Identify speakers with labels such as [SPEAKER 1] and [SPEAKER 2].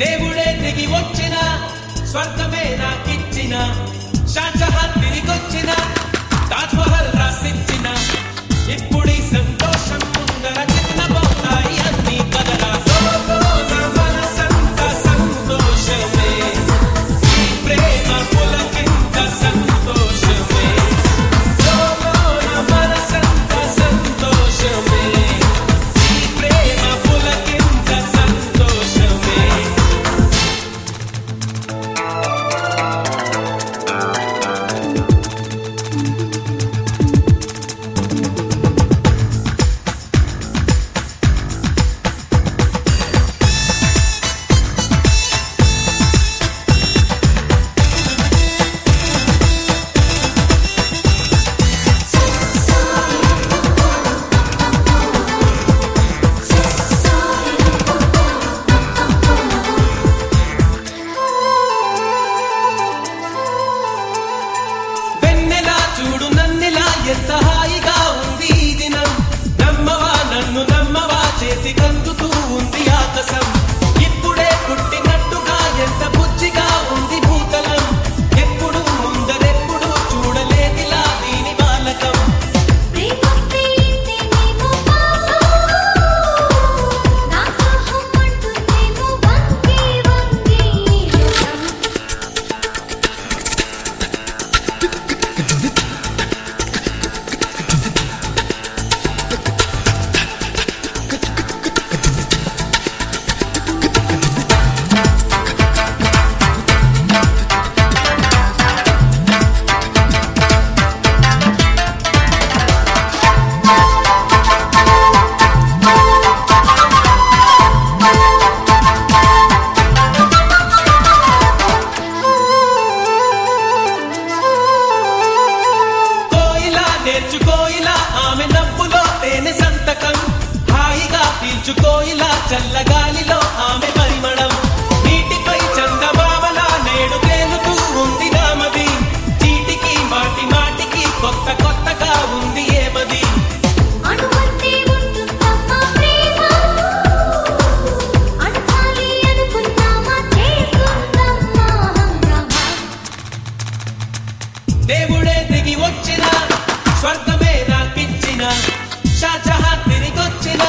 [SPEAKER 1] దేవుడే దిగి వచ్చిన స్వర్గమే నాకిచ్చిన షాజహాన్ تقلد పంచుకో చల్లగాలిలో ఆమె పరిమళం. నీటిపై చందమామల నేడు తేలుతూ ఉంది నామది చీటికి మాటి మాటికి కొత్త కొత్తగా ఉంది ఏమది? దేవుడే దిగి వచ్చిన స్వర్గమే నాకిచ్చిన షాజహా తిరిగొచ్చినా